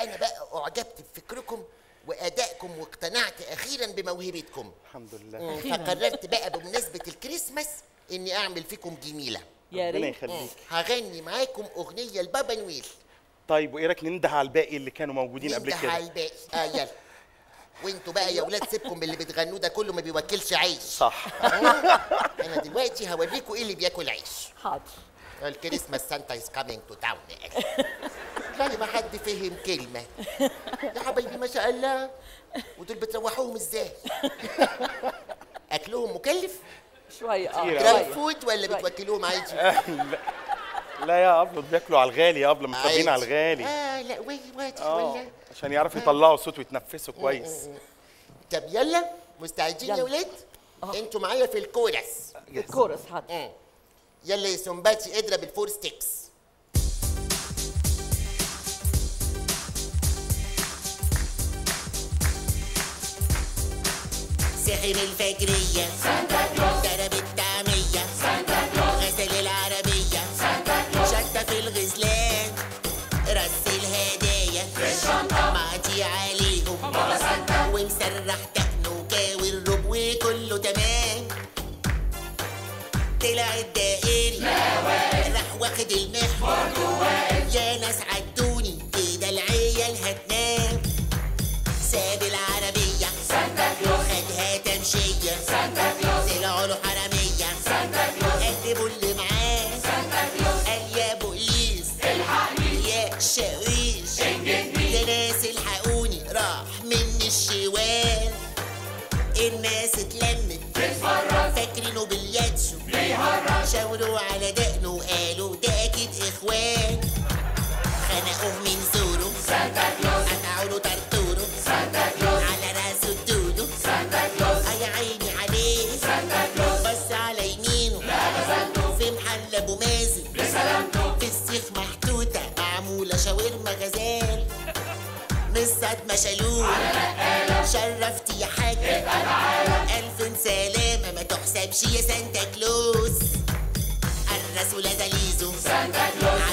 أنا بقى أعجبت بفكركم وأدائكم واقتنعت أخيرا بموهبتكم. الحمد لله. أخيراً. فقررت بقى بمناسبة الكريسماس إني أعمل فيكم جميلة. يا ربنا ريت يخليك هغني معاكم أغنية لبابا نويل. طيب وإيه رأيك ننده على الباقي اللي كانوا موجودين قبل ننده كده؟ على الباقي. آه يلا. وإنتوا بقى يا ولاد سيبكم من اللي بتغنوه ده كله ما بيوكلش عيش. صح. أنا دلوقتي هوريكم إيه اللي بياكل عيش. حاضر. الكريسماس Santa is coming to town والله ما حد فهم كلمة يا حبايبي ما شاء الله ودول بتروحوهم إزاي؟ أكلهم مكلف؟ شوية آه جرام. food ولا. بتوكلوهم عادي؟ لا يا ابله بياكلوا على الغالي يا ابله متربيين على. الغالي آه لا وي وادي آه ولا عشان يعرفوا يطلعوا صوت ويتنفسوا كويس طب يلا مستعدين يا. ولاد؟ أنتوا معايا في الكورس الكورس حاضر. يلا يا سمباتي اضرب ال four steps. سحر الفجرية. سانتا كلوز. ضرب الطعمية سانتا كلوز. غسل العربية. سانتا كلوز. شطة في الغزلان. رص الهدايا. في الشنطة معطي عليهم. بابا سانتا. ومسرح تقنه وكاوي الرب وكله تمام. طلع واخد المحور يا ناس عدوني كده العيال هتنام. ساب العربية. سانتا كلوز. خدها تمشية. سانتا كلوز. طلعوا له حرامية. سانتا كلوز. قدموا اللي معاه. سانتا كلوز. قال يا بوليس. الحقني يا شاويش. يا ناس الحقوني. راح مني الشوال. الناس اتلمت. تتفرج شاورما غزال مصد ما شالوه. شرفت يا حاج. ألف سلامة ما تحسبش يا سانتا كلوز. الرسول زليزو سانتا كلوز.